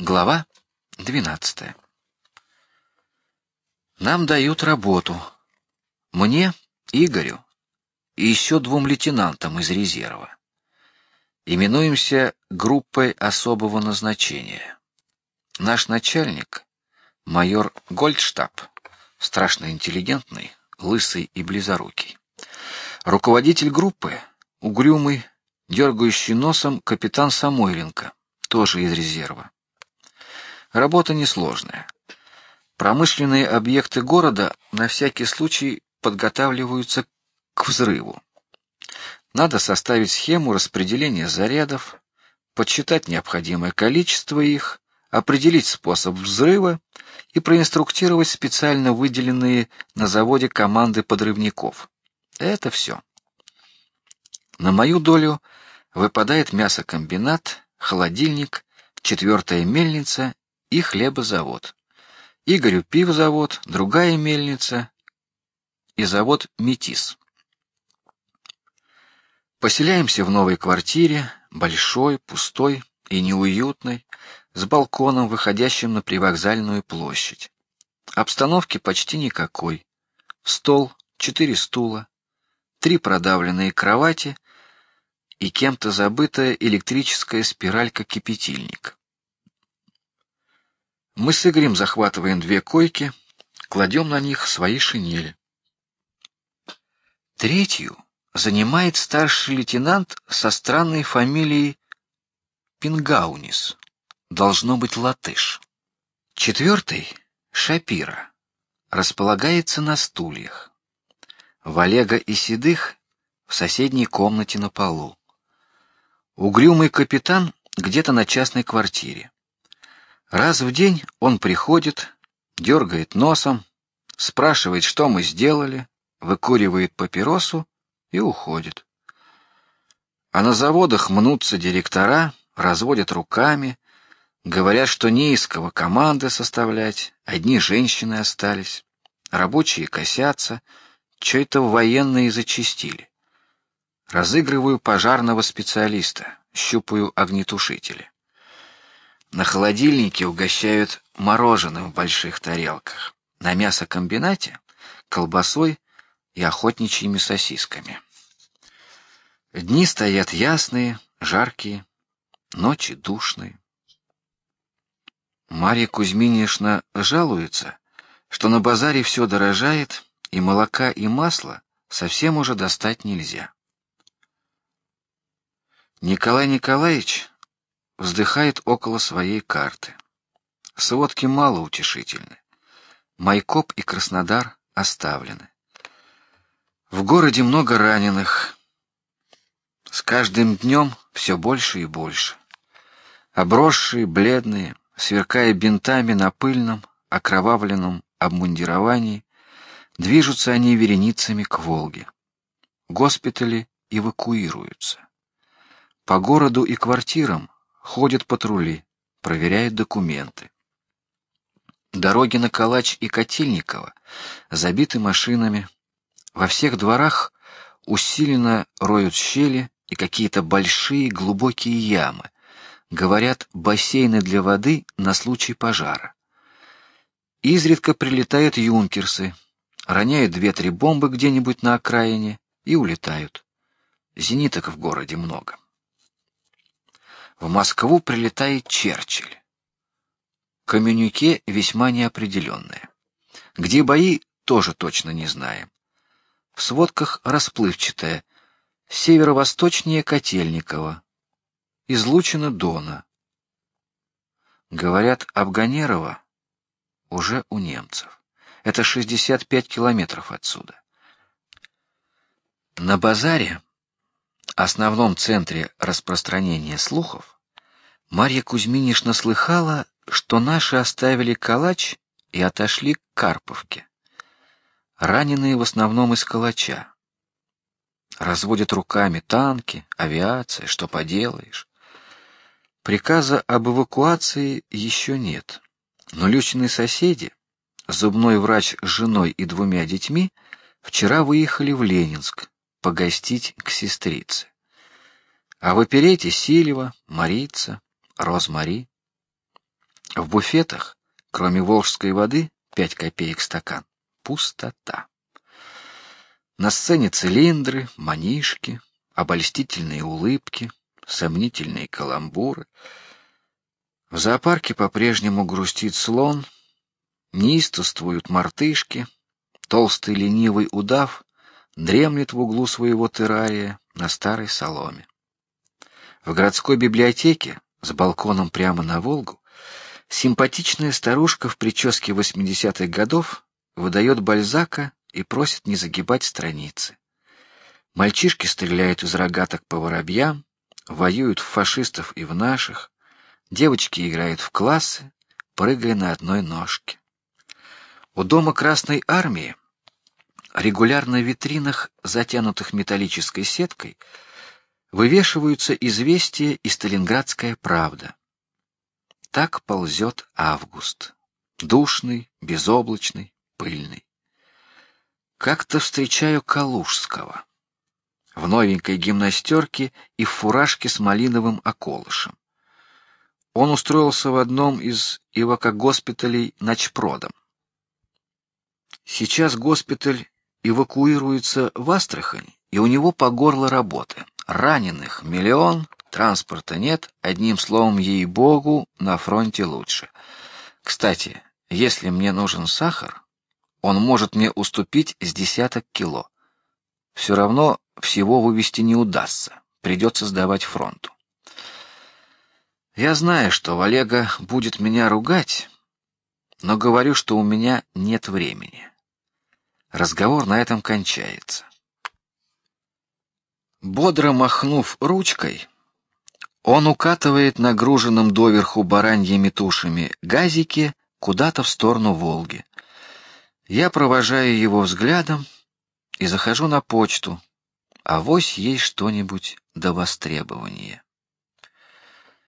Глава двенадцатая. Нам дают работу. Мне, Игорю и еще двум лейтенантам из резерва. Именуемся группой особого назначения. Наш начальник, майор Гольдштаб, страшно интеллигентный, лысый и близорукий. Руководитель группы угрюмый, дергающий носом капитан Самойленко, тоже из резерва. Работа несложная. Промышленные объекты города на всякий случай подготавливаются к взрыву. Надо составить схему распределения зарядов, подсчитать необходимое количество их, определить способ взрыва и проинструктировать специально выделенные на заводе команды подрывников. Это все. На мою долю выпадает мясокомбинат, холодильник, четвертая мельница и хлебозавод. Игорю пивзавод, другая мельница и завод Метис. Поселяемся в новой квартире, большой, пустой и неуютной, с балконом, выходящим на привокзальную площадь. Обстановки почти никакой. Стол, четыре стула, три продавленные кровати и кем-то забытая электрическая спиралька-кипятильник. Мы с Игорем захватываем две койки, кладем на них свои шинели. Третью занимает старший лейтенант со странной фамилией Пингаунис, должно быть латыш. Четвертый Шапира располагается на стульях. Валега и Седых в соседней комнате на полу. Угрюмый капитан где-то на частной квартире. Раз в день он приходит, дергает носом, спрашивает, что мы сделали, выкуривает папиросу и уходит. А на заводах мнутся директора, разводят руками, говорят, что не из кого команды составлять, одни женщины остались, рабочие косятся, что это военные зачистили. Разыгрываю пожарного специалиста, щупаю огнетушители. На холодильнике угощают мороженым в больших тарелках. На мясокомбинате колбасой и охотничьими сосисками. Дни стоят ясные, жаркие, ночи душные. Марья Кузьминишна жалуется, что на базаре все дорожает, и молока и масла совсем уже достать нельзя. Николай Николаевич вздыхает около своей карты. Сводки мало утешительны. Майкоп и Краснодар оставлены. В городе много раненых. С каждым днем все больше и больше. Обросшие, бледные, сверкая бинтами на пыльном, окровавленном обмундировании, движутся они вереницами к Волге. Госпитали эвакуируются. По городу и квартирам ходят патрули, проверяют документы. Дороги на Калач и Котельниково забиты машинами. Во всех дворах усиленно роют щели и какие-то большие глубокие ямы. Говорят, бассейны для воды на случай пожара. Изредка прилетают юнкерсы, роняют две-три бомбы где-нибудь на окраине и улетают. Зениток в городе много. В Москву прилетает Черчилль. Коммюнике весьма неопределенное. Где бои, тоже точно не знаем. В сводках расплывчатое: северо-восточнее Котельникова, излучено Дона. Говорят, Абганерова уже у немцев. Это 65 километров отсюда. На базаре основном центре распространения слухов, Марья Кузьминишна слыхала, что наши оставили Калач и отошли к Карповке. Раненые в основном из Калача. Разводят руками танки, авиация, что поделаешь. Приказа об эвакуации еще нет, но Лючины соседи, зубной врач с женой и двумя детьми, вчера выехали в Ленинск погостить к сестрице. А в оперете Сильва, Марица, Розмари. В буфетах, кроме волжской воды, пять копеек стакан, пустота. На сцене цилиндры, манишки, обольстительные улыбки, сомнительные каламбуры. В зоопарке по-прежнему грустит слон, неистовствуют мартышки, толстый ленивый удав дремлет в углу своего террария на старой соломе. В городской библиотеке с балконом прямо на Волгу симпатичная старушка в прическе восьмидесятых годов выдает Бальзака и просит не загибать страницы. Мальчишки стреляют из рогаток по воробьям, воюют в фашистов и в наших. Девочки играют в классы, прыгая на одной ножке. У дома Красной армии регулярно в витринах, затянутых металлической сеткой, вывешиваются известия и Сталинградская правда. Так ползет август, душный, безоблачный, пыльный. Как-то встречаю Калужского в новенькой гимнастерке и в фуражке с малиновым околышем. Он устроился в одном из эвакогоспиталей начпродом. Сейчас госпиталь эвакуируется в Астрахань, и у него по горло работы. Раненых миллион, транспорта нет, одним словом, ей богу, на фронте лучше. Кстати, если мне нужен сахар, он может мне уступить с десяток кило. Все равно всего вывести не удастся, придется сдавать фронту. Я знаю, что Валега будет меня ругать, но говорю, что у меня нет времени. Разговор на этом кончается. Бодро махнув ручкой, он укатывает нагруженным доверху бараньими тушами газики куда-то в сторону Волги. Я провожаю его взглядом и захожу на почту, а вось есть что-нибудь до востребования.